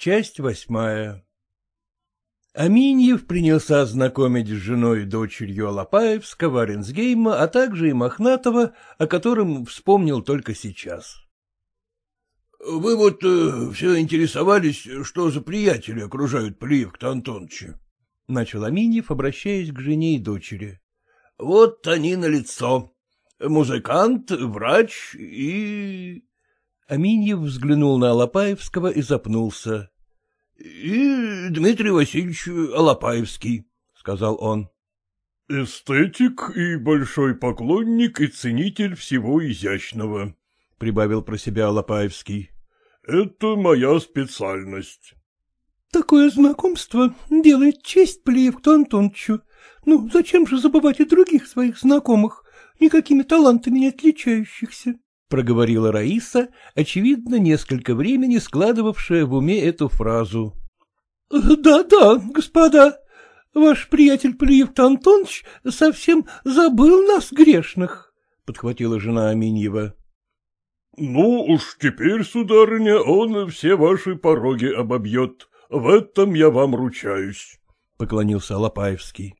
Часть восьмая Аминьев принялся знакомить с женой и дочерью Алапаевского, Ренсгейма, а также и Мохнатова, о котором вспомнил только сейчас. — Вы вот э, все интересовались, что за приятели окружают Плиевка Антоновича? — начал Аминьев, обращаясь к жене и дочери. — Вот они на лицо. Музыкант, врач и... Аминьев взглянул на Алапаевского и запнулся. — И Дмитрий Васильевич Алапаевский, — сказал он. — Эстетик и большой поклонник и ценитель всего изящного, — прибавил про себя Алапаевский. — Это моя специальность. — Такое знакомство делает честь Плеевку Антоновичу. Ну, зачем же забывать и других своих знакомых, никакими талантами не отличающихся? — проговорила Раиса, очевидно, несколько времени складывавшая в уме эту фразу. «Да, — Да-да, господа, ваш приятель Плиев Антонович совсем забыл нас, грешных, — подхватила жена Аминьева. — Ну уж теперь, сударыня, он все ваши пороги обобьет. В этом я вам ручаюсь, — поклонился Лопаевский.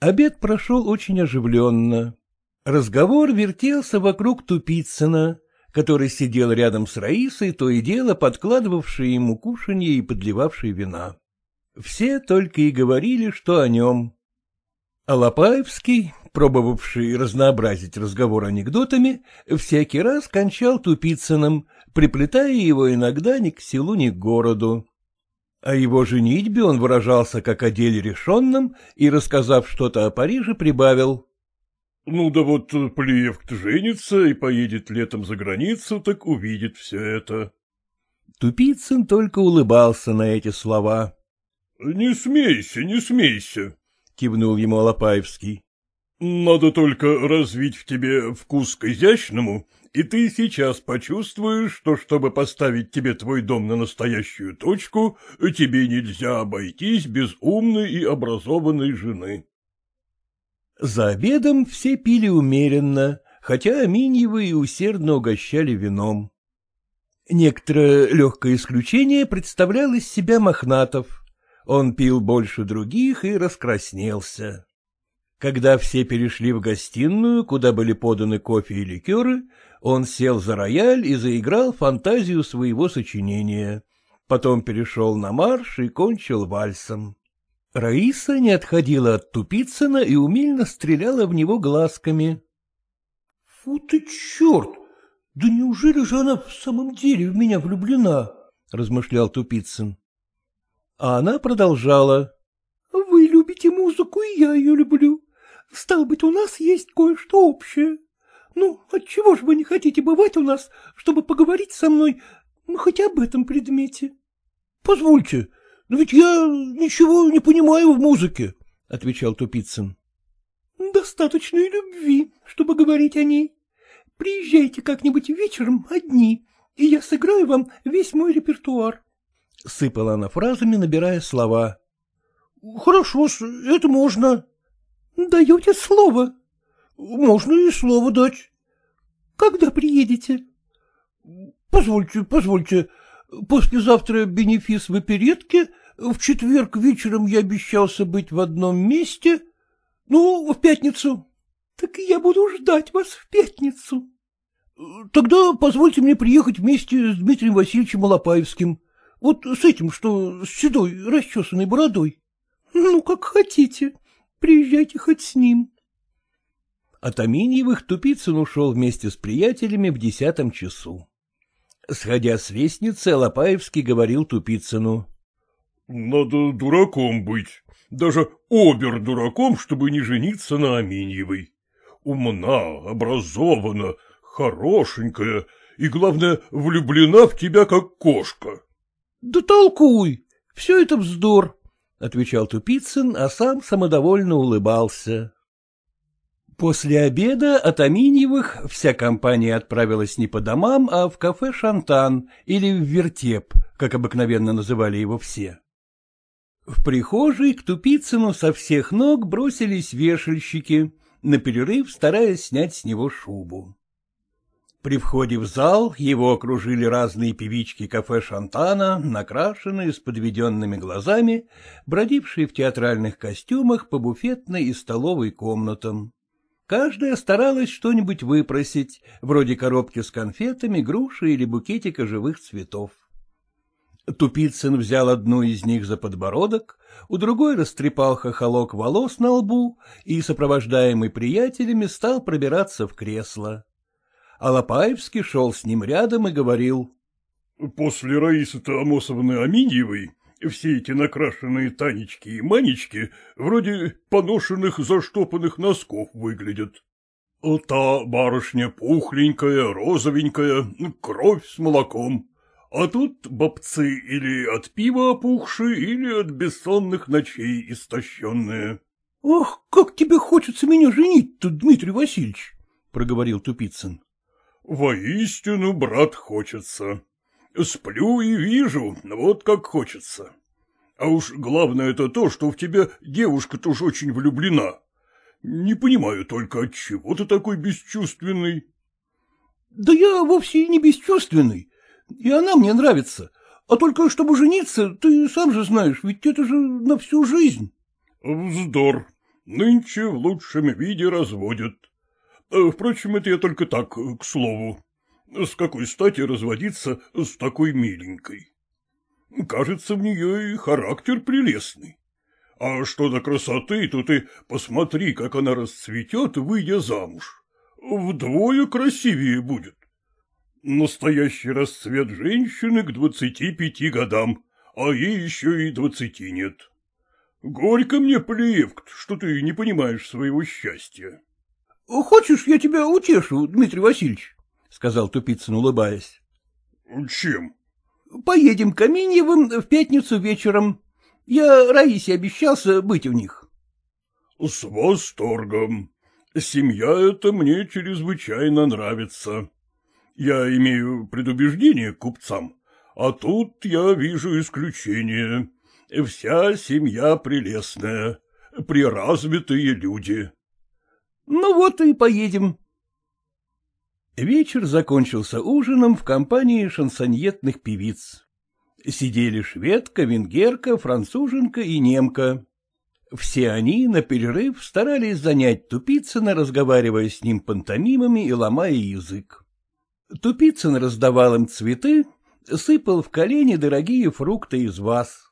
Обед прошел очень оживленно. Разговор вертелся вокруг Тупицына, который сидел рядом с Раисой, то и дело подкладывавший ему кушанье и подливавший вина. Все только и говорили, что о нем. Алапаевский, пробовавший разнообразить разговор анекдотами, всякий раз кончал Тупицыным, приплетая его иногда ни к селу, ни к городу. О его женитьбе он выражался как о деле решенном и, рассказав что-то о Париже, прибавил. Ну да вот э, плиев женится и поедет летом за границу, так увидит все это. Тупицын только улыбался на эти слова. — Не смейся, не смейся, — кивнул ему Алапаевский. — Надо только развить в тебе вкус к изящному, и ты сейчас почувствуешь, что, чтобы поставить тебе твой дом на настоящую точку, тебе нельзя обойтись без умной и образованной жены. За обедом все пили умеренно, хотя Аминьевы и усердно угощали вином. Некоторое легкое исключение представлял из себя Мохнатов. Он пил больше других и раскраснелся. Когда все перешли в гостиную, куда были поданы кофе и ликеры, он сел за рояль и заиграл фантазию своего сочинения. Потом перешел на марш и кончил вальсом. Раиса не отходила от Тупицына и умильно стреляла в него глазками. — Фу ты черт! Да неужели же она в самом деле в меня влюблена? — размышлял Тупицын. А она продолжала. — Вы любите музыку, и я ее люблю. Стало быть, у нас есть кое-что общее. Ну, отчего же вы не хотите бывать у нас, чтобы поговорить со мной хоть об этом предмете? — Позвольте, но ведь я ничего не понимаю в музыке, — отвечал Тупицын. — Достаточно и любви, чтобы говорить о ней. Приезжайте как-нибудь вечером одни, и я сыграю вам весь мой репертуар. Сыпала она фразами, набирая слова. — Хорошо, это можно. — Даете слово? — Можно и слово дать. — Когда приедете? — Позвольте, позвольте, послезавтра бенефис в оперетке, в четверг вечером я обещался быть в одном месте. Ну, в пятницу. Так я буду ждать вас в пятницу. Тогда позвольте мне приехать вместе с Дмитрием Васильевичем Алапаевским. Вот с этим, что с седой, расчесанной бородой. Ну, как хотите. Приезжайте хоть с ним. От Аминьевых Тупицын ушел вместе с приятелями в десятом часу. Сходя с лестницы, Алапаевский говорил Тупицыну. Надо дураком быть, даже обер-дураком, чтобы не жениться на Аминьевой. Умна, образована, хорошенькая и, главное, влюблена в тебя, как кошка. — Да толкуй, все это вздор, — отвечал Тупицын, а сам самодовольно улыбался. После обеда от Аминьевых вся компания отправилась не по домам, а в кафе «Шантан» или в «Вертеп», как обыкновенно называли его все. В прихожей к Тупицыну со всех ног бросились вешальщики, на перерыв стараясь снять с него шубу. При входе в зал его окружили разные певички кафе Шантана, накрашенные, с подведенными глазами, бродившие в театральных костюмах по буфетной и столовой комнатам. Каждая старалась что-нибудь выпросить, вроде коробки с конфетами, груши или букетика живых цветов. Тупицын взял одну из них за подбородок, у другой растрепал хохолок волос на лбу и, сопровождаемый приятелями, стал пробираться в кресло. Алапаевский шел с ним рядом и говорил. — После Раисы-то Амосовны Аминьевой все эти накрашенные Танечки и Манечки вроде поношенных заштопанных носков выглядят. Та барышня пухленькая, розовенькая, кровь с молоком. А тут бобцы или от пива опухшие, или от бессонных ночей истощенные. — Ах, как тебе хочется меня женить-то, Дмитрий Васильевич! — проговорил Тупицын. Воистину, брат, хочется. Сплю и вижу, вот как хочется. А уж главное это то, что в тебя девушка-то уж очень влюблена. Не понимаю только, от чего ты такой бесчувственный? Да я вовсе не бесчувственный, и она мне нравится. А только чтобы жениться, ты сам же знаешь, ведь это же на всю жизнь. Вздор. Нынче в лучшем виде разводят. Э, впрочем, это я только так, к слову. С какой стати разводиться с такой миленькой? Кажется, в нее и характер прелестный. А что до красоты, то ты посмотри, как она расцветет, выйдя замуж. Вдвое красивее будет. Настоящий расцвет женщины к двадцати пяти годам, а ей еще и двадцати нет. Горько мне, Плеевкт, что ты не понимаешь своего счастья. — Хочешь, я тебя утешу, Дмитрий Васильевич? — сказал Тупицын, улыбаясь. — Чем? — Поедем к Каменьевым в пятницу вечером. Я Раисе обещался быть у них. — С восторгом. Семья эта мне чрезвычайно нравится. Я имею предубеждение к купцам, а тут я вижу исключение. Вся семья прелестная, приразвитые люди. Ну вот и поедем. Вечер закончился ужином в компании шансоньетных певиц. Сидели шведка, венгерка, француженка и немка. Все они на перерыв старались занять Тупицына, разговаривая с ним пантомимами и ломая язык. Тупицын раздавал им цветы, сыпал в колени дорогие фрукты из ваз.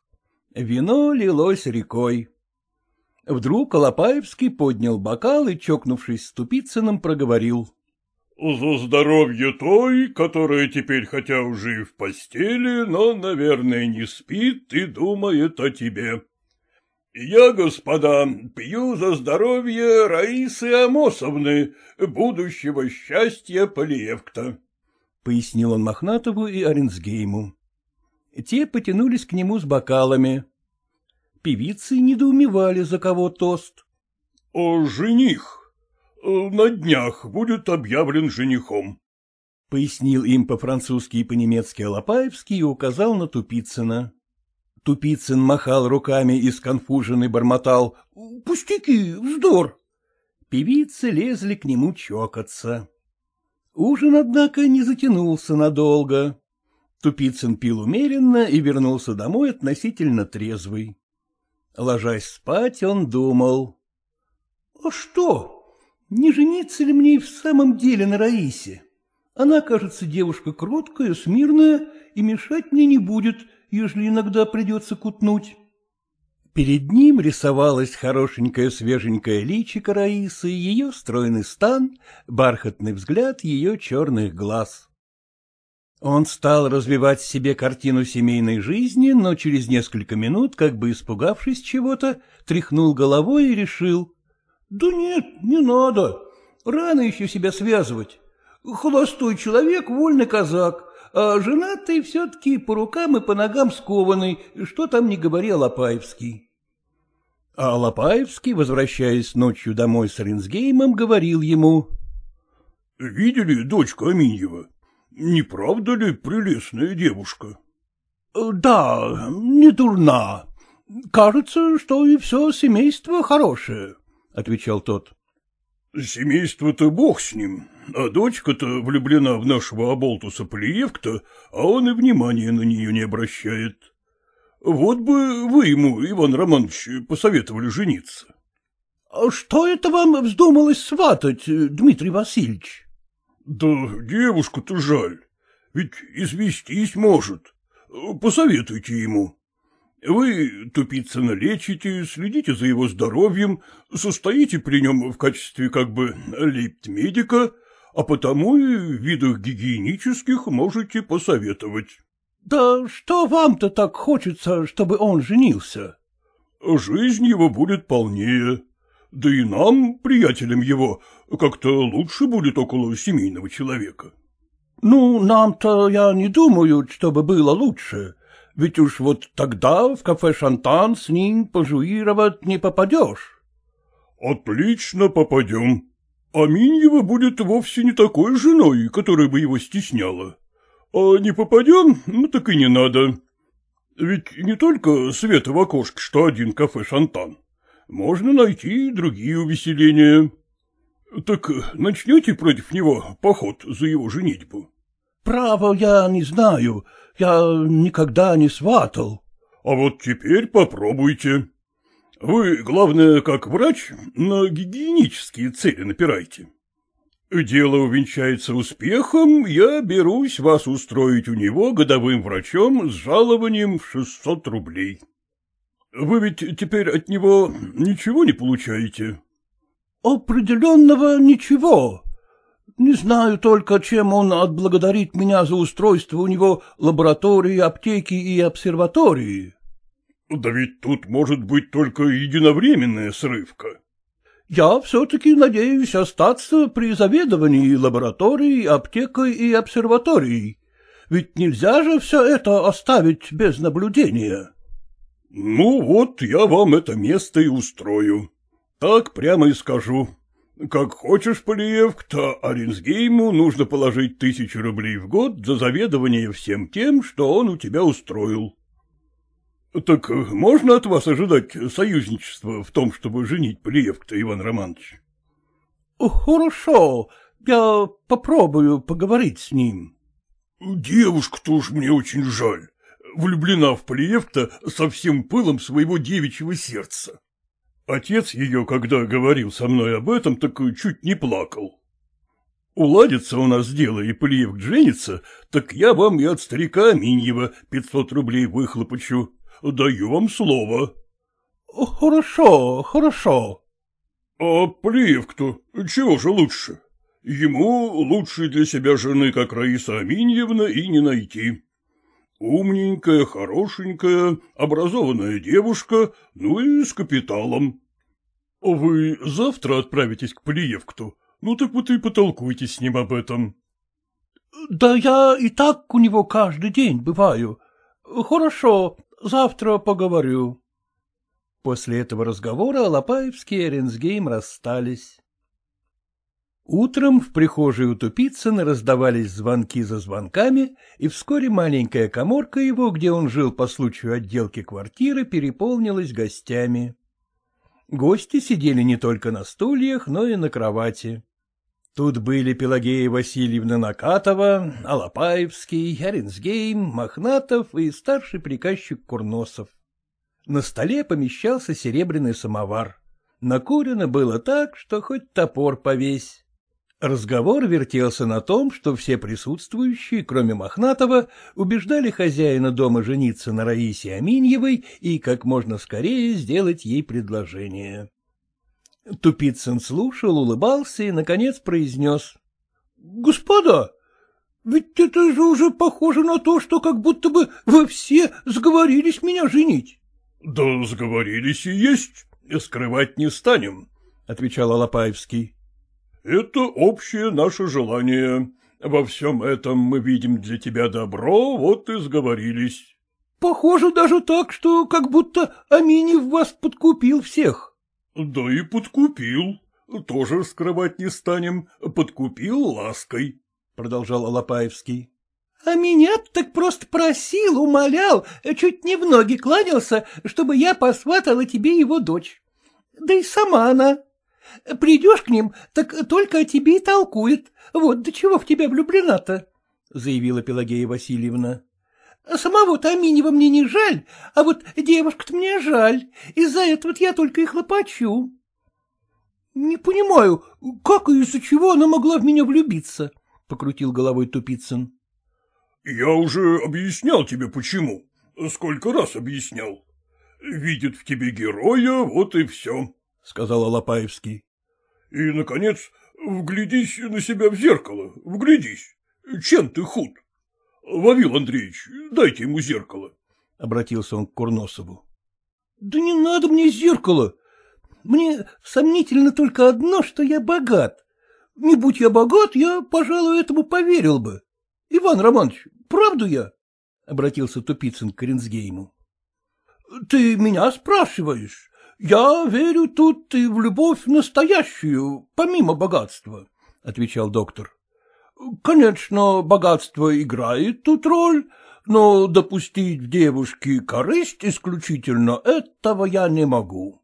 Вино лилось рекой. Вдруг Алапаевский поднял бокал и, чокнувшись с Тупицыным, проговорил. — За здоровье той, которая теперь хотя уже и в постели, но, наверное, не спит и думает о тебе. Я, господа, пью за здоровье Раисы Амосовны, будущего счастья Полиевкта, — пояснил он Мохнатову и Оренсгейму. Те потянулись к нему с бокалами. Певицы недоумевали, за кого тост. — Жених. На днях будет объявлен женихом. — пояснил им по-французски и по-немецки Алапаевский и указал на Тупицына. Тупицын махал руками и сконфуженный бормотал. — Пустяки, вздор! Певицы лезли к нему чокаться. Ужин, однако, не затянулся надолго. Тупицын пил умеренно и вернулся домой относительно трезвый. Ложась спать, он думал. — А что, не жениться ли мне и в самом деле на Раисе? Она, кажется, девушка кроткая, смирная и мешать мне не будет, ежели иногда придется кутнуть. Перед ним рисовалась хорошенькая свеженькая личико Раисы, ее стройный стан, бархатный взгляд ее черных глаз. Он стал развивать себе картину семейной жизни, но через несколько минут, как бы испугавшись чего-то, тряхнул головой и решил. — Да нет, не надо. Рано еще себя связывать. Холостой человек — вольный казак, а женатый все-таки по рукам и по ногам скованный, что там не говорил Лопаевский. А Лопаевский, возвращаясь ночью домой с Ринсгеймом, говорил ему. — Видели дочку Аминьева? Не правда ли прелестная девушка? — Да, не дурна. Кажется, что и все семейство хорошее, — отвечал тот. — Семейство-то бог с ним, а дочка-то влюблена в нашего оболтуса Плиевка, а он и внимания на нее не обращает. Вот бы вы ему, Иван Романович, посоветовали жениться. А — Что это вам вздумалось сватать, Дмитрий Васильевич? — Да девушку-то жаль, ведь известись может. Посоветуйте ему. Вы тупицына лечите, следите за его здоровьем, состоите при нем в качестве как бы лейб-медика, а потому и в видах гигиенических можете посоветовать. — Да что вам-то так хочется, чтобы он женился? — Жизнь его будет полнее. Да и нам, приятелям его, как-то лучше будет около семейного человека. — Ну, нам-то я не думаю, чтобы было лучше, ведь уж вот тогда в кафе «Шантан» с ним пожуировать не попадешь. — Отлично попадем. А Миньева будет вовсе не такой женой, которая бы его стесняла. А не попадем, ну так и не надо. Ведь не только света в окошке, что один кафе «Шантан». Можно найти и другие увеселения. Так начнете против него поход за его женитьбу? — Право, я не знаю. Я никогда не сватал. — А вот теперь попробуйте. Вы, главное, как врач, на гигиенические цели напирайте. Дело увенчается успехом, я берусь вас устроить у него годовым врачом с жалованием в шестьсот рублей. Вы ведь теперь от него ничего не получаете? — Определенного ничего. Не знаю только, чем он отблагодарит меня за устройство у него лаборатории, аптеки и обсерватории. — Да ведь тут может быть только единовременная срывка. — Я все-таки надеюсь остаться при заведовании лабораторией, аптекой и обсерваторией. Ведь нельзя же все это оставить без наблюдения. — Ну вот, я вам это место и устрою. Так прямо и скажу. Как хочешь, Полиевк, то Оренсгейму нужно положить тысячу рублей в год за заведование всем тем, что он у тебя устроил. Так можно от вас ожидать союзничества в том, чтобы женить Полиевк-то, Иван Романович? — Хорошо, я попробую поговорить с ним. — Девушку-то уж мне очень жаль влюблена в Полиевта со всем пылом своего девичьего сердца. Отец ее, когда говорил со мной об этом, так чуть не плакал. Уладится у нас дело, и Полиевк женится, так я вам и от старика Миньева пятьсот рублей выхлопочу. Даю вам слово. — Хорошо, хорошо. — А Полиевк-то чего же лучше? Ему лучше для себя жены, как Раиса Аминьевна, и не найти. Умненькая, хорошенькая, образованная девушка, ну и с капиталом. Вы завтра отправитесь к Плиевкту, ну так вот и потолкуйте с ним об этом. — Да я и так у него каждый день бываю. Хорошо, завтра поговорю. После этого разговора Лопаевский и Оренсгейм расстались. Утром в прихожей у Тупицына раздавались звонки за звонками, и вскоре маленькая коморка его, где он жил по случаю отделки квартиры, переполнилась гостями. Гости сидели не только на стульях, но и на кровати. Тут были Пелагея Васильевна Накатова, Алапаевский, Оренсгейм, Мохнатов и старший приказчик Курносов. На столе помещался серебряный самовар. Накурено было так, что хоть топор повесь. Разговор вертелся на том, что все присутствующие, кроме Мохнатова, убеждали хозяина дома жениться на Раисе Аминьевой и как можно скорее сделать ей предложение. Тупицын слушал, улыбался и, наконец, произнес. — Господа, ведь это же уже похоже на то, что как будто бы вы все сговорились меня женить. — Да сговорились и есть, скрывать не станем, — отвечал Алапаевский. Это общее наше желание. Во всем этом мы видим для тебя добро, вот и сговорились. — Похоже даже так, что как будто Аминев вас подкупил всех. — Да и подкупил. Тоже скрывать не станем. Подкупил лаской, — продолжал Алапаевский. — А меня так просто просил, умолял, чуть не в ноги кланялся, чтобы я посватала тебе его дочь. Да и сама она Придешь к ним, так только о тебе и толкует. Вот до чего в тебя влюблена-то, — заявила Пелагея Васильевна. — Самого-то Аминева мне не жаль, а вот девушка-то мне жаль. Из-за этого я только и хлопочу. — Не понимаю, как и из-за чего она могла в меня влюбиться? — покрутил головой Тупицын. — Я уже объяснял тебе, почему. Сколько раз объяснял. Видит в тебе героя, вот и все, — сказал Алапаевский. — И, наконец, вглядись на себя в зеркало, вглядись. Чем ты худ? Вавил Андреевич, дайте ему зеркало, — обратился он к Курносову. — Да не надо мне зеркало. Мне сомнительно только одно, что я богат. Не будь я богат, я, пожалуй, этому поверил бы. Иван Романович, правду я? — обратился Тупицын к Коренсгейму. — Ты меня спрашиваешь? Я верю тут и в любовь настоящую, помимо богатства, — отвечал доктор. — Конечно, богатство играет тут роль, но допустить в девушке корысть исключительно этого я не могу.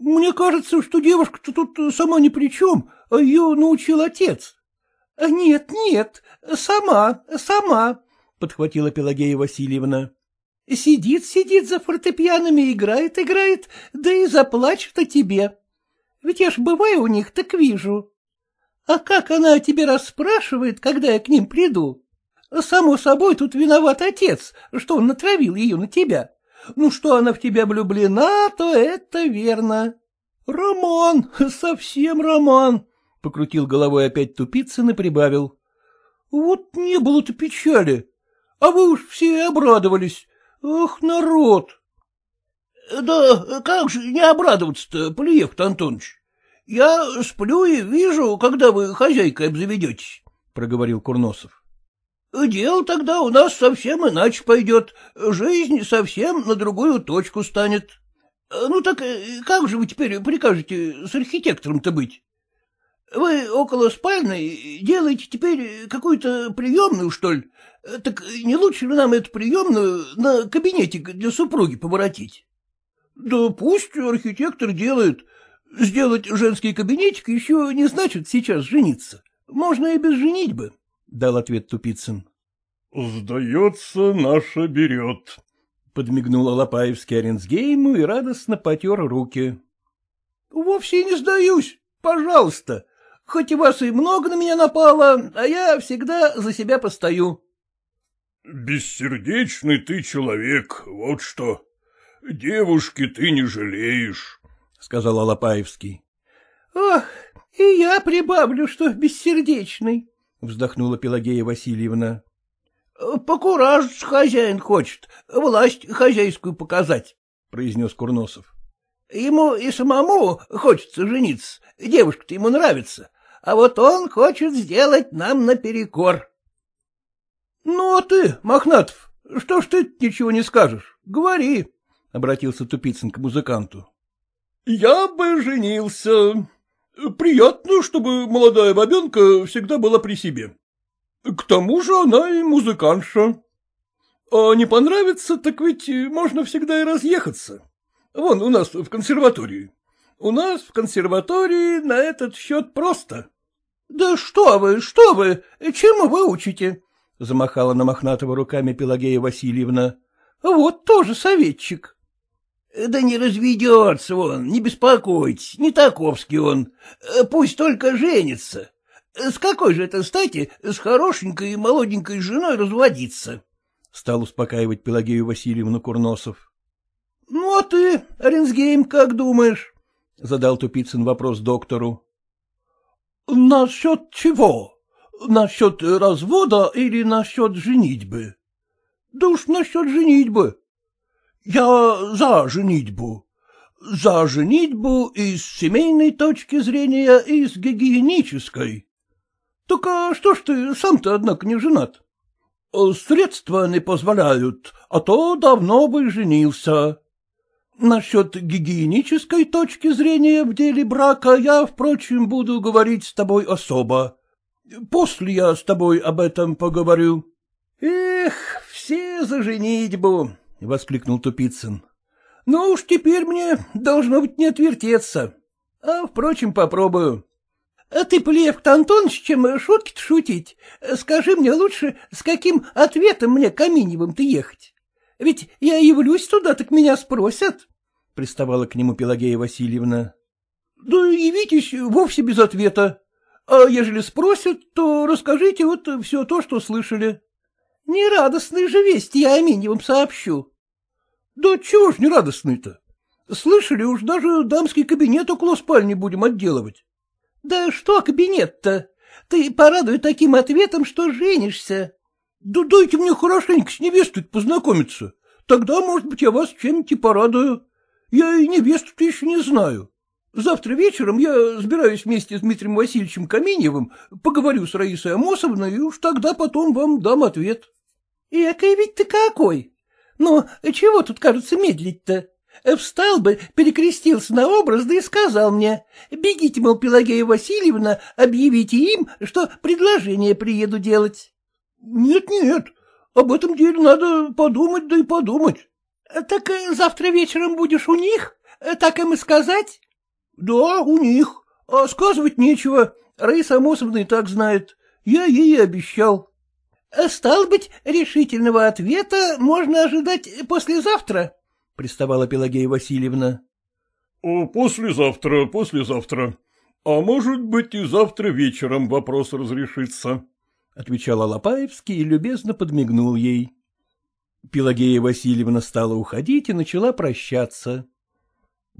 Мне кажется, что девушка-то тут сама ни при чем, а ее научил отец. — Нет, нет, сама, сама, — подхватила Пелагея Васильевна. Сидит, сидит за фортепианами, играет, играет, да и заплачет о тебе. Ведь я ж бываю у них, так вижу. А как она о тебе расспрашивает, когда я к ним приду? Само собой, тут виноват отец, что он натравил ее на тебя. Ну, что она в тебя влюблена, то это верно. Роман, совсем роман, — покрутил головой опять Тупицын и прибавил. Вот не было-то печали, а вы уж все обрадовались. Ах, народ! — Да как же не обрадоваться-то, Полиев Антонович? Я сплю и вижу, когда вы хозяйкой обзаведетесь, — проговорил Курносов. — Дело тогда у нас совсем иначе пойдет, жизнь совсем на другую точку станет. Ну так как же вы теперь прикажете с архитектором-то быть? Вы около спальни делаете теперь какую-то приемную, что ли? Так не лучше ли нам эту приемную на кабинетик для супруги поворотить? Да пусть архитектор делает. Сделать женский кабинетик еще не значит сейчас жениться. Можно и без женитьбы, — дал ответ Тупицын. — Сдается, наша берет, — подмигнул Алапаевский Оренсгейму и радостно потер руки. — Вовсе не сдаюсь. Пожалуйста. Хоть и вас и много на меня напало, а я всегда за себя постою. — Бессердечный ты человек, вот что. Девушки ты не жалеешь, — сказал Алапаевский. — Ах, и я прибавлю, что бессердечный, — вздохнула Пелагея Васильевна. — Покуражить хозяин хочет, власть хозяйскую показать, — произнес Курносов. — Ему и самому хочется жениться, девушка-то ему нравится, а вот он хочет сделать нам наперекор. — Ну, а ты, Мохнатов, что ж ты ничего не скажешь? Говори, — обратился Тупицын к музыканту. — Я бы женился. Приятно, чтобы молодая бабенка всегда была при себе. К тому же она и музыкантша. А не понравится, так ведь можно всегда и разъехаться. Вон у нас в консерватории. У нас в консерватории на этот счет просто. — Да что вы, что вы, чему вы учите? — замахала на Мохнатого руками Пелагея Васильевна. — Вот тоже советчик. — Да не разведется он, не беспокойтесь, не таковский он. Пусть только женится. С какой же это стати с хорошенькой и молоденькой женой разводиться? — стал успокаивать Пелагею Васильевну Курносов. — Ну, а ты, Оренсгейм, как думаешь? — задал Тупицын вопрос доктору. — Насчет чего? Насчет развода или насчет женитьбы? — Да уж насчет женитьбы. — Я за женитьбу. За женитьбу и с семейной точки зрения, и с гигиенической. — Так а что ж ты сам-то, однако, не женат? — Средства не позволяют, а то давно бы женился. Насчет гигиенической точки зрения в деле брака я, впрочем, буду говорить с тобой особо. После я с тобой об этом поговорю. — Эх, все за женитьбу! — воскликнул Тупицын. — Ну уж теперь мне должно быть не отвертеться. А, впрочем, попробую. А — Ты, Плевк Антонович, чем шутки-то шутить, скажи мне лучше, с каким ответом мне Каминевым ты ехать? Ведь я явлюсь туда, так меня спросят, — приставала к нему Пелагея Васильевна. — Да явитесь вовсе без ответа. А ежели спросят, то расскажите вот все то, что слышали. — Нерадостные же вести я Аминьевым сообщу. — Да чего ж нерадостные-то? Слышали, уж даже дамский кабинет около спальни будем отделывать. — Да что кабинет-то? Ты порадуй таким ответом, что женишься. — Да дайте мне хорошенько с невестой познакомиться. Тогда, может быть, я вас чем-нибудь порадую. Я и невесту-то еще не знаю. Завтра вечером я сбираюсь вместе с Дмитрием Васильевичем Каменьевым, поговорю с Раисой Амосовной, и уж тогда потом вам дам ответ. — Экой ведь ты какой! Ну, чего тут, кажется, медлить-то? Встал бы, перекрестился на образ, да и сказал мне, бегите, мол, Пелагея Васильевна, объявите им, что предложение приеду делать. Нет, нет, об этом деле надо подумать, да и подумать. Так завтра вечером будешь у них, так им и сказать? Да, у них, а сказывать нечего, Раиса Амосовна и так знает, я ей обещал. Стал быть, решительного ответа можно ожидать послезавтра. — приставала Пелагея Васильевна. — Послезавтра, послезавтра. А может быть, и завтра вечером вопрос разрешится, — отвечала Лопаевский и любезно подмигнул ей. Пелагея Васильевна стала уходить и начала прощаться.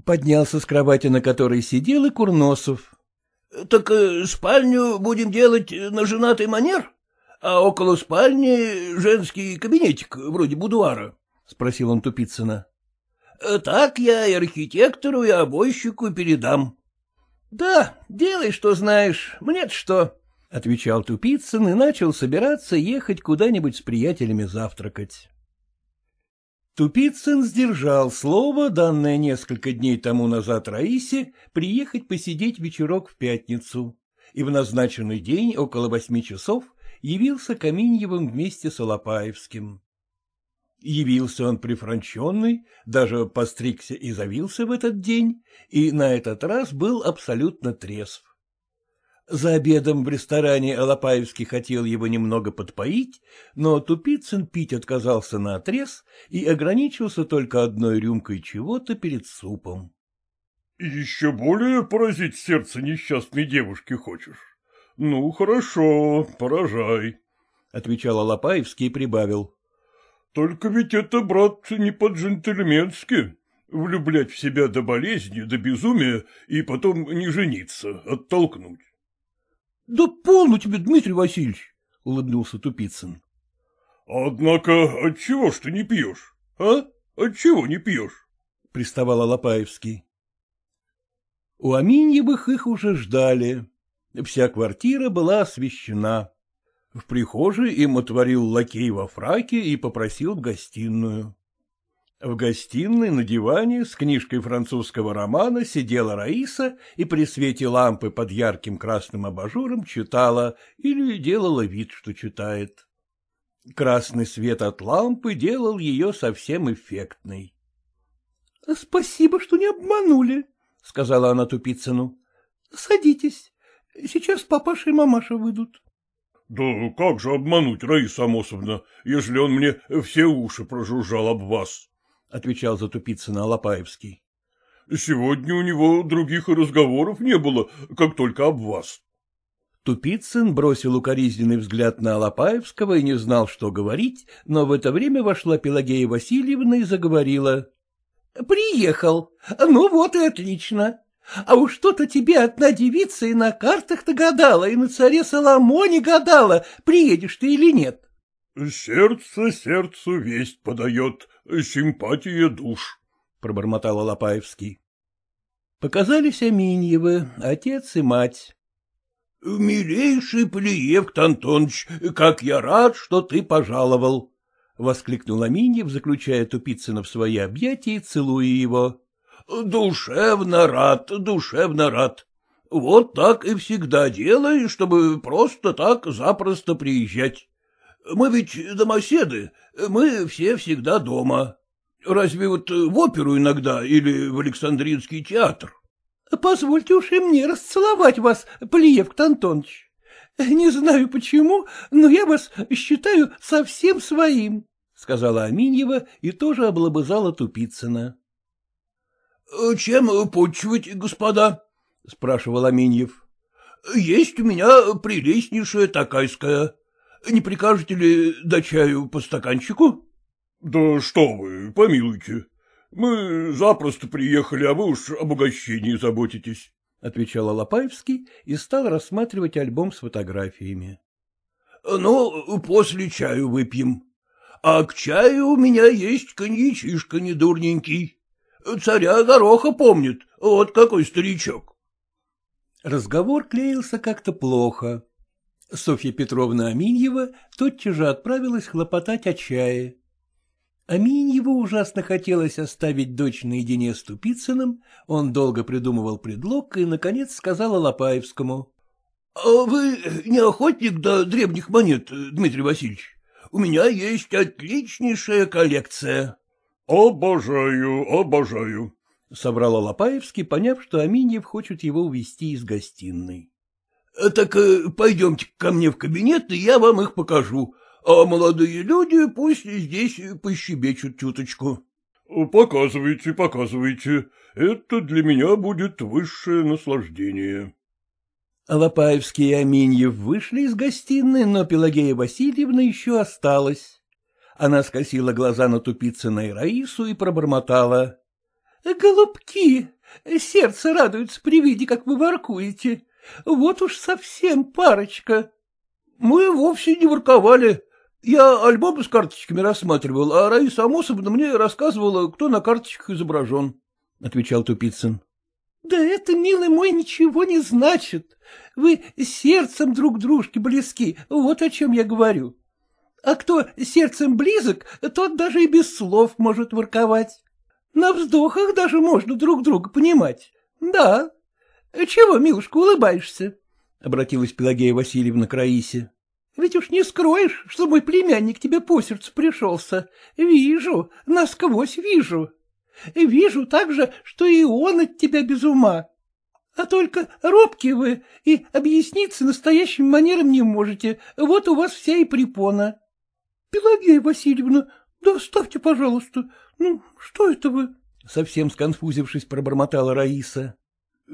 Поднялся с кровати, на которой сидел, и Курносов. — Так э, спальню будем делать на женатый манер? А около спальни женский кабинетик, вроде будуара? — спросил он Тупицына. Э, так я и архитектору, и обойщику передам. — Да, делай, что знаешь, мне что, — отвечал Тупицын и начал собираться ехать куда-нибудь с приятелями завтракать. Тупицын сдержал слово, данное несколько дней тому назад Раисе, приехать посидеть вечерок в пятницу, и в назначенный день около восьми часов явился Каминьевым вместе с Алапаевским. Явился он прифранченный, даже постригся и завился в этот день, и на этот раз был абсолютно трезв. За обедом в ресторане Алапаевский хотел его немного подпоить, но Тупицын пить отказался на отрез и ограничился только одной рюмкой чего-то перед супом. — Еще более поразить сердце несчастной девушки хочешь? Ну, хорошо, поражай, — отвечал Алапаевский и прибавил. Только ведь это, брат, не по-джентльменски. Влюблять в себя до болезни, до безумия и потом не жениться, оттолкнуть. — Да полно тебе, Дмитрий Васильевич, — улыбнулся Тупицын. — Однако отчего ж ты не пьешь, а? Отчего не пьешь? — приставал Алапаевский. У Аминьевых их уже ждали. Вся квартира была освещена. В прихожей им отворил лакей во фраке и попросил в гостиную. В гостиной на диване с книжкой французского романа сидела Раиса и при свете лампы под ярким красным абажуром читала или делала вид, что читает. Красный свет от лампы делал ее совсем эффектной. — Спасибо, что не обманули, — сказала она Тупицыну. — Садитесь, сейчас папаша и мамаша выйдут. — Да как же обмануть, Раиса Амосовна, если он мне все уши прожужжал об вас? — отвечал Затупицына Алапаевский. — Сегодня у него других разговоров не было, как только об вас. Тупицын бросил укоризненный взгляд на Алапаевского и не знал, что говорить, но в это время вошла Пелагея Васильевна и заговорила. — Приехал. Ну вот и отлично. А уж что-то тебе одна девица и на картах-то гадала, и на царе Соломоне гадала, приедешь ты или нет. — Сердце сердцу весть подает, симпатия душ, — пробормотал Алапаевский. Показались Аминьевы, отец и мать. — Милейший Плиевк Антонович, как я рад, что ты пожаловал! — воскликнул Аминьев, заключая Тупицына в свои объятия и целуя его. Душевно рад, душевно рад. Вот так и всегда делай, чтобы просто так запросто приезжать. Мы ведь домоседы, мы все всегда дома. Разве вот в оперу иногда или в Александринский театр? — Позвольте уж и мне расцеловать вас, Плиевк Антонович. Не знаю почему, но я вас считаю совсем своим, — сказала Аминьева и тоже облобызала Тупицына. — Чем почивать, господа? — спрашивал Аминьев. — Есть у меня прелестнейшая такайская. Не прикажете ли до чаю по стаканчику? — Да что вы, помилуйте. Мы запросто приехали, а вы уж об угощении заботитесь, — отвечал Алапаевский и стал рассматривать альбом с фотографиями. — Ну, после чаю выпьем. А к чаю у меня есть коньячишка недурненький. Царя Гороха помнит, вот какой старичок. Разговор клеился как-то плохо. Софья Петровна Аминьева тотчас же отправилась хлопотать о чае. Аминьеву ужасно хотелось оставить дочь наедине с Тупицыным, он долго придумывал предлог и, наконец, сказал Алапаевскому. — А вы не охотник до древних монет, Дмитрий Васильевич? У меня есть отличнейшая коллекция. — Обожаю, обожаю, — собрал Алапаевский, поняв, что Аминьев хочет его увести из гостиной. — Так э, пойдемте ко мне в кабинет, и я вам их покажу а молодые люди пусть здесь пощебечут чуточку. — Показывайте, показывайте. Это для меня будет высшее наслаждение. Алапаевский и Аминьев вышли из гостиной, но Пелагея Васильевна еще осталась. Она скосила глаза на Тупицына и Раису и пробормотала. — Голубки, сердце радуется при виде, как вы воркуете. Вот уж совсем парочка. — Мы вовсе не ворковали, я альбомы с карточками рассматривал, а Раиса Амосовна мне рассказывала, кто на карточках изображен, — отвечал Тупицын. — Да это, милый мой, ничего не значит. Вы сердцем друг дружке близки, вот о чем я говорю. А кто сердцем близок, тот даже и без слов может ворковать. На вздохах даже можно друг друга понимать. Да. Чего, милушка, улыбаешься? — обратилась Пелагея Васильевна к Раисе. Ведь уж не скроешь, что мой племянник тебе по сердцу пришелся. Вижу, насквозь вижу. Вижу также, что и он от тебя без ума. А только робкие вы и объясниться настоящим манером не можете. Вот у вас вся и препона. Пелагея Васильевна, да оставьте, пожалуйста. Ну, что это вы? Совсем сконфузившись, пробормотала Раиса.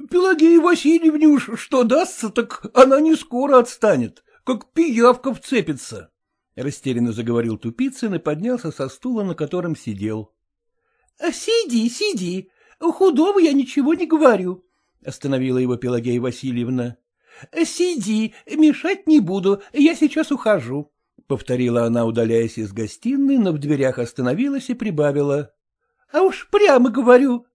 Пелагея Васильевне уж что дастся, так она не скоро отстанет как пиявка вцепится, — растерянно заговорил Тупицын и поднялся со стула, на котором сидел. — Сиди, сиди, худого я ничего не говорю, — остановила его Пелагея Васильевна. — Сиди, мешать не буду, я сейчас ухожу, — повторила она, удаляясь из гостиной, но в дверях остановилась и прибавила. — А уж прямо говорю,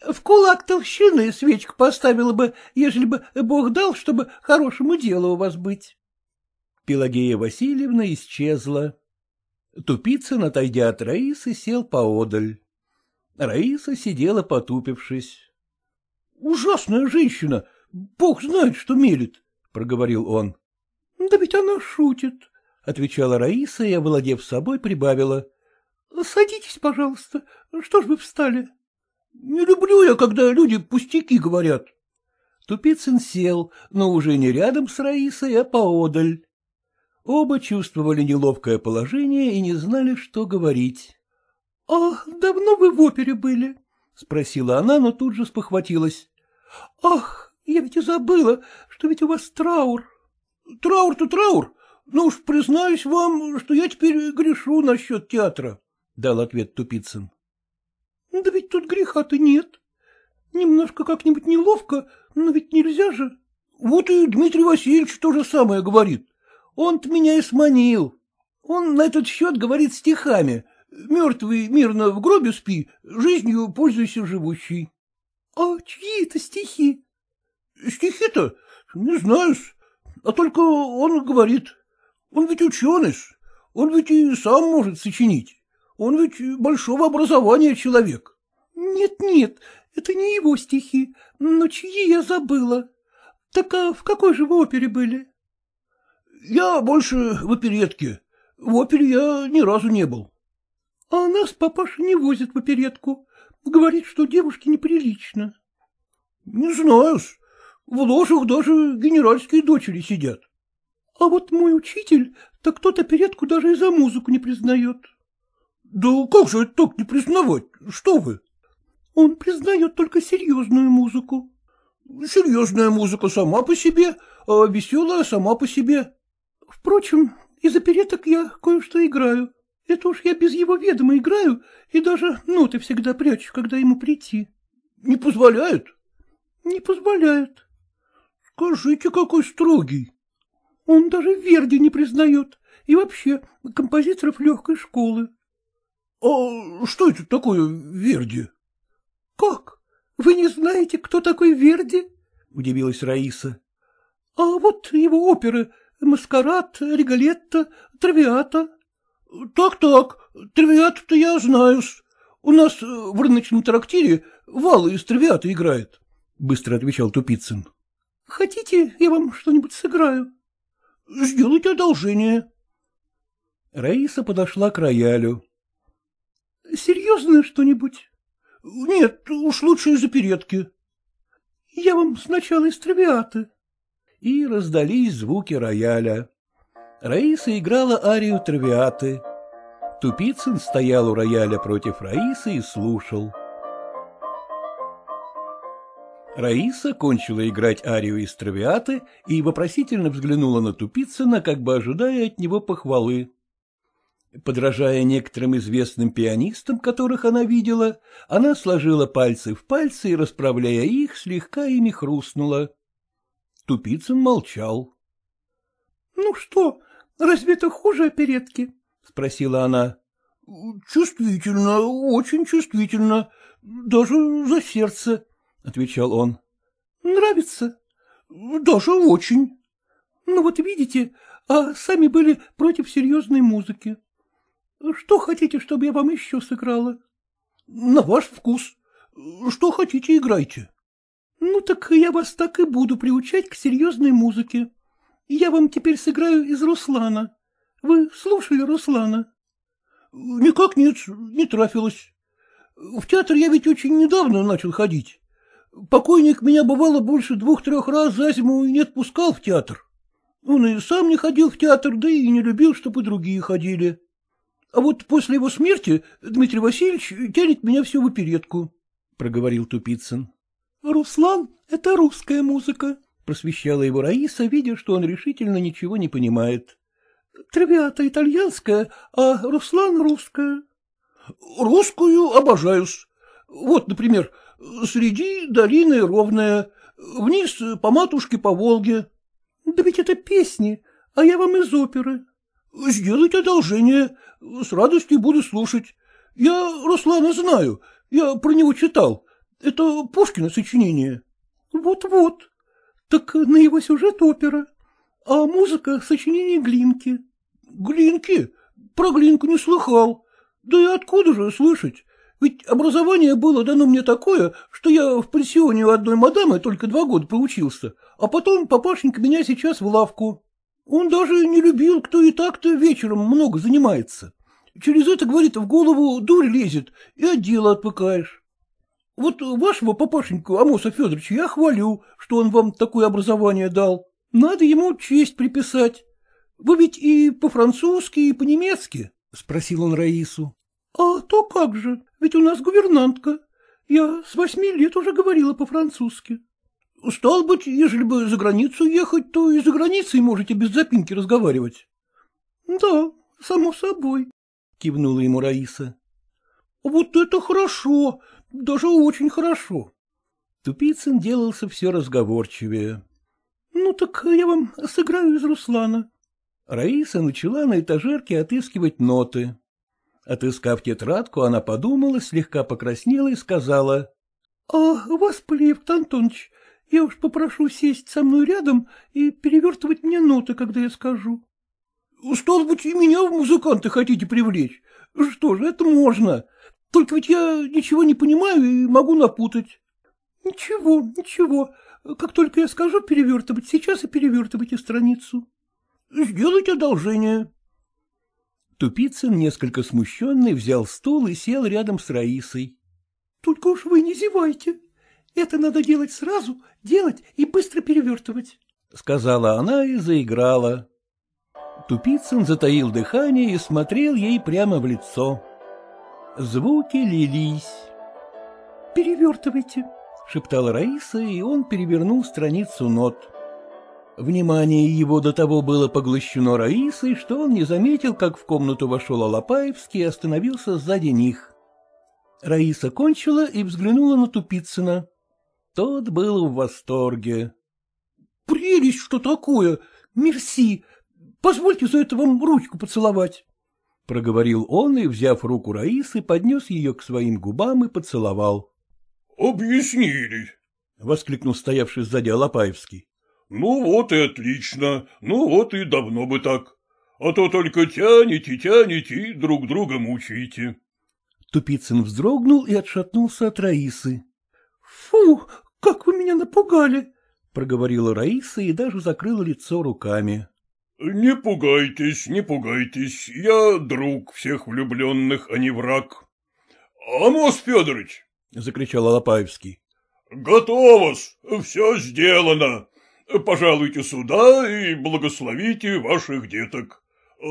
в кулак толщины свечку поставила бы, ежели бы Бог дал, чтобы хорошему делу у вас быть. Пелагея Васильевна исчезла. Тупицын, отойдя от Раисы, сел поодаль. Раиса сидела потупившись. — Ужасная женщина, бог знает, что мелет, — проговорил он. — Да ведь она шутит, — отвечала Раиса и, овладев собой, прибавила. — Садитесь, пожалуйста, что ж вы встали? — Не люблю я, когда люди пустяки говорят. Тупицын сел, но уже не рядом с Раисой, а поодаль. Оба чувствовали неловкое положение и не знали, что говорить. — Ах, давно вы в опере были? — спросила она, но тут же спохватилась. — Ах, я ведь и забыла, что ведь у вас траур. — Траур-то траур, ну уж признаюсь вам, что я теперь грешу насчет театра, — дал ответ Тупицын. — Да ведь тут греха-то нет. Немножко как-нибудь неловко, но ведь нельзя же. — Вот и Дмитрий Васильевич то же самое говорит. Он-то меня и сманил. Он на этот счет говорит стихами. Мертвый мирно в гробе спи, жизнью пользуйся живущий. — А чьи это стихи? — Стихи-то? Не знаю А только он говорит. Он ведь ученый Он ведь и сам может сочинить. Он ведь большого образования человек. Нет, — Нет-нет, это не его стихи, но чьи я забыла. Так а в какой же вы опере были? Я больше в оперетке. В опере я ни разу не был. — А нас папаша не возит в оперетку. Говорит, что девушке неприлично. Не знаю В ложах даже генеральские дочери сидят. А вот мой учитель, так кто-то передку даже и за музыку не признает. Да как же это так не признавать? Что вы? Он признает только серьезную музыку. Серьезная музыка сама по себе, а веселая сама по себе. Впрочем, из опереток я кое-что играю. Это уж я без его ведома играю, и даже ноты всегда прячу, когда ему прийти. Не позволяют? Не позволяют. Скажите, какой строгий. Он даже Верди не признает, и вообще композиторов легкой школы. — А что это такое Верди? — Как? Вы не знаете, кто такой Верди? — удивилась Раиса. — А вот его оперы «Маскарад», «Регалетто», «Травиата». Так — «Травиату»-то я знаю. У нас в рыночном трактире Валы из «Травиата» играет, — быстро отвечал Тупицын. — Хотите, я вам что-нибудь сыграю? — Сделайте одолжение. Раиса подошла к роялю. — Серьезно что-нибудь? — Нет, уж лучше из оперетки. — Я вам сначала из травиаты. И раздались звуки рояля. Раиса играла арию травиаты. Тупицын стоял у рояля против Раисы и слушал. Раиса кончила играть арию из травиаты и вопросительно взглянула на Тупицына, как бы ожидая от него похвалы. Подражая некоторым известным пианистам, которых она видела, она сложила пальцы в пальцы и, расправляя их, слегка ими хрустнула. Тупицын молчал. — Ну что, разве это хуже оперетки? — спросила она. — Чувствительно, очень чувствительно, даже за сердце, — отвечал он. — Нравится? — Даже очень. — Ну вот видите, а сами были против серьезной музыки. Что хотите, чтобы я вам еще сыграла? — На ваш вкус. Что хотите, играйте. — Ну так я вас так и буду приучать к серьезной музыке. Я вам теперь сыграю из Руслана. Вы слушали Руслана? — Никак нет, не трафилось. В театр я ведь очень недавно начал ходить. Покойник меня бывало больше двух-трех раз за зиму не отпускал в театр. Он и сам не ходил в театр, да и не любил, чтобы другие ходили. А вот после его смерти Дмитрий Васильевич тянет меня всю в оперетку, — проговорил Тупицын. — Руслан — это русская музыка, — просвещала его Раиса, видя, что он решительно ничего не понимает. — Травиата итальянская, а Руслан — русская. — Русскую обожаюсь. Вот, например, среди долины ровная, вниз по матушке по Волге. — Да ведь это песни, а я вам из оперы. — Сделайте одолжение, с радостью буду слушать. Я Руслана знаю, я про него читал. Это Пушкина сочинение. Вот-вот. Так на его сюжет опера, а музыка — сочинение Глинки. Глинки? Про Глинку не слыхал. Да и откуда же слышать? Ведь образование было дано мне такое, что я в пансионе у одной мадамы только два года поучился, а потом папашенька меня сейчас в лавку. Он даже не любил, кто и так-то вечером много занимается. Через это, говорит, в голову дурь лезет, и от дела отвыкаешь. Вот вашего папашеньку Амоса Федоровича я хвалю, что он вам такое образование дал. Надо ему честь приписать. Вы ведь и по-французски, и по-немецки? — спросил он Раису. — А то как же, ведь у нас гувернантка. Я с восьми лет уже говорила по-французски. — Стал быть, ежели бы за границу ехать, то и за границей можете без запинки разговаривать. — Да, само собой, — кивнула ему Раиса. — Вот это хорошо, даже очень хорошо. Тупицын делался все разговорчивее. — Ну так я вам сыграю из Руслана. Раиса начала на этажерке отыскивать ноты. Отыскав тетрадку, она подумала, слегка покраснела и сказала. — А вас, Полиев Антонович, я уж попрошу сесть со мной рядом и перевертывать мне ноты, когда я скажу. — Стало быть, и меня в музыканты хотите привлечь? Что же, это можно. Только ведь я ничего не понимаю и могу напутать. — Ничего, ничего. Как только я скажу перевертывать, сейчас и перевертывайте страницу. — Сделайте одолжение. Тупицын, несколько смущенный, взял стул и сел рядом с Раисой. — Только уж вы не зевайте. — Это надо делать сразу, делать и быстро перевертывать, — сказала она и заиграла. Тупицын затаил дыхание и смотрел ей прямо в лицо. Звуки лились. — Перевертывайте, — шептала Раиса, и он перевернул страницу нот. Внимание его до того было поглощено Раисой, что он не заметил, как в комнату вошел Алапаевский и остановился сзади них. Раиса кончила и взглянула на Тупицына. Тот был в восторге. — Прелесть, что такое! Мерси! Позвольте за это вам ручку поцеловать. — проговорил он и, взяв руку Раисы, поднес ее к своим губам и поцеловал. — Объяснили! — воскликнул стоявший сзади Алапаевский. — Ну вот и отлично, ну вот и давно бы так. А то только тянете, тянете и друг друга мучаете. Тупицын вздрогнул и отшатнулся от Раисы. — Фу, как вы меня напугали! — проговорила Раиса и даже закрыла лицо руками. — Не пугайтесь, не пугайтесь, я друг всех влюбленных, а не враг. — Амос Федорович! — закричал Алапаевский. — Готово-с, все сделано. Пожалуйте сюда и благословите ваших деток.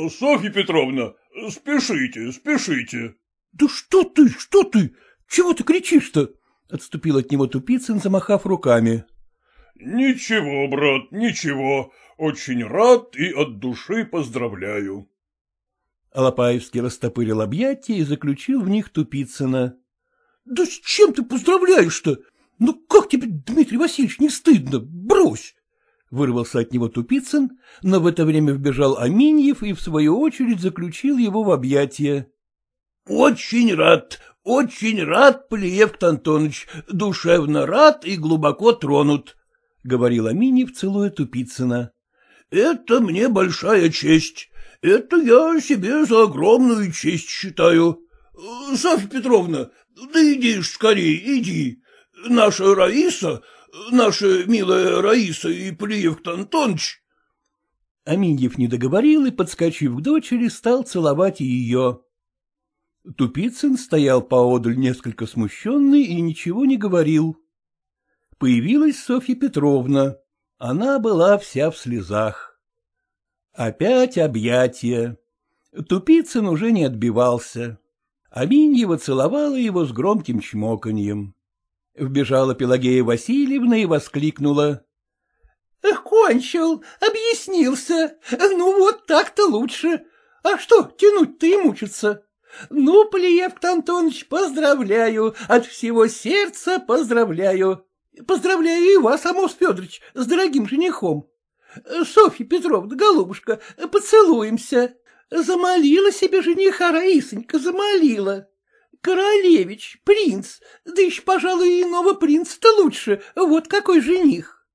Софья Петровна, спешите, спешите. — Да что ты, что ты? Чего ты кричишь-то? — отступил от него Тупицын, замахав руками. — Ничего, брат, ничего. Очень рад и от души поздравляю. Алапаевский растопырил объятия и заключил в них Тупицына. — Да с чем ты поздравляешь-то? Ну как тебе, Дмитрий Васильевич, не стыдно? Брось! Вырвался от него Тупицын, но в это время вбежал Аминьев и, в свою очередь, заключил его в объятия. — Очень рад, очень рад, Полиев Антонович, душевно рад и глубоко тронут, — говорил Аминьев, целуя Тупицына. — Это мне большая честь. Это я себе за огромную честь считаю. Софья Петровна, да иди ж скорее, иди. Наша Раиса наша милая Раиса и Плиев Антонович. Аминьев не договорил и, подскочив к дочери, стал целовать ее. Тупицын стоял поодаль несколько смущенный и ничего не говорил. Появилась Софья Петровна. Она была вся в слезах. Опять объятия. Тупицын уже не отбивался. Аминьева целовала его с громким чмоканьем. Вбежала Пелагея Васильевна и воскликнула. — Кончил, объяснился. Ну, вот так-то лучше. А что тянуть-то и мучиться? Ну, Полиев Антонович, поздравляю, от всего сердца поздравляю. Поздравляю и вас, Амос Федорович, с дорогим женихом. Софья Петровна, голубушка, поцелуемся. Замолила себе жениха Раисонька, замолила. Королевич, принц, да еще, пожалуй, иного принца-то лучше, вот какой жених.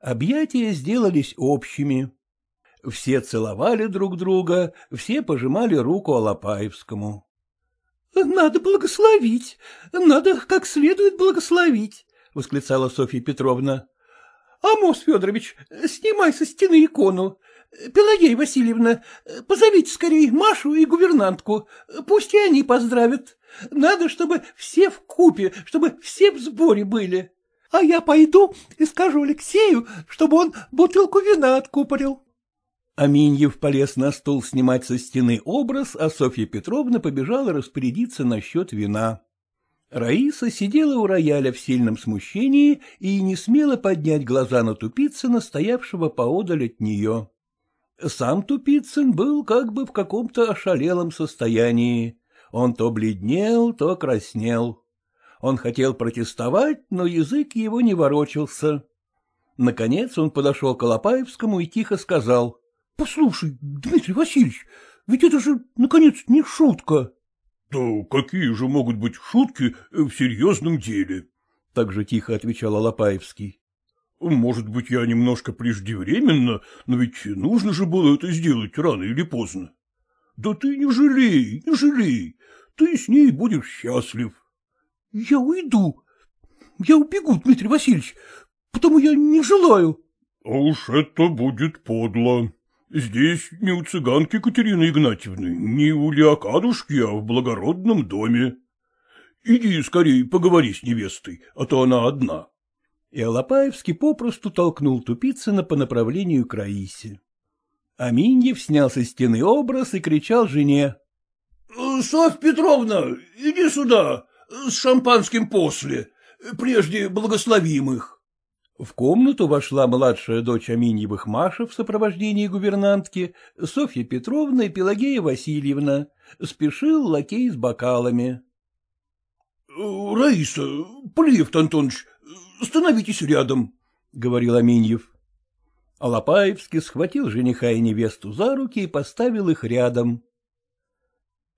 Объятия сделались общими. Все целовали друг друга, все пожимали руку Алапаевскому. — Надо благословить, надо как следует благословить, — восклицала Софья Петровна. — Амос Федорович, снимай со стены икону. Пелагея Васильевна, позовите скорее Машу и гувернантку, пусть и они поздравят. Надо, чтобы все в купе, чтобы все в сборе были. А я пойду и скажу Алексею, чтобы он бутылку вина откупорил. Аминьев полез на стул снимать со стены образ, а Софья Петровна побежала распорядиться насчет вина. Раиса сидела у рояля в сильном смущении и не смела поднять глаза на Тупицына, стоявшего поодаль от нее. Сам Тупицын был как бы в каком-то ошалелом состоянии. Он то бледнел, то краснел. Он хотел протестовать, но язык его не ворочался. Наконец он подошел к Алапаевскому и тихо сказал. — Послушай, Дмитрий Васильевич, ведь это же, наконец, не шутка. — Да какие же могут быть шутки в серьезном деле? — так же тихо отвечал Алапаевский. — Может быть, я немножко преждевременно, но ведь нужно же было это сделать рано или поздно. Да ты не жалей, не жалей, ты с ней будешь счастлив. — Я уйду. Я убегу, Дмитрий Васильевич, потому я не желаю. — А уж это будет подло. Здесь не у цыганки Катерины Игнатьевны, не у Леокадушки, а в благородном доме. Иди скорее поговори с невестой, а то она одна. И Алапаевский попросту толкнул Тупицына по направлению к Раисе. Аминьев снял со стены образ и кричал жене. — Софь Петровна, иди сюда, с шампанским после, прежде благословимых. В комнату вошла младшая дочь Аминьевых Маша в сопровождении гувернантки, Софья Петровна и Пелагея Васильевна. Спешил лакей с бокалами. — Раиса, Полиев Антонович, становитесь рядом, — говорил Аминьев. Алапаевский схватил жениха и невесту за руки и поставил их рядом.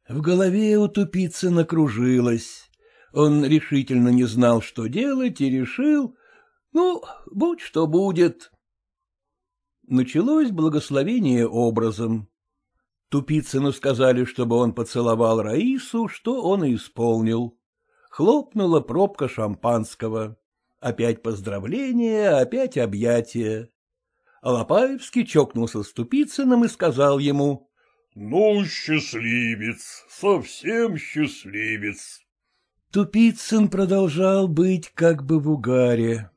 В голове у тупицы накружилось. Он решительно не знал, что делать, и решил, ну, будь что будет. Началось благословение образом. Тупицыну сказали, чтобы он поцеловал Раису, что он и исполнил. Хлопнула пробка шампанского. Опять поздравления, опять объятия. Алапаевский чокнулся с Тупицыным и сказал ему. — Ну, счастливец, совсем счастливец. Тупицын продолжал быть как бы в угаре.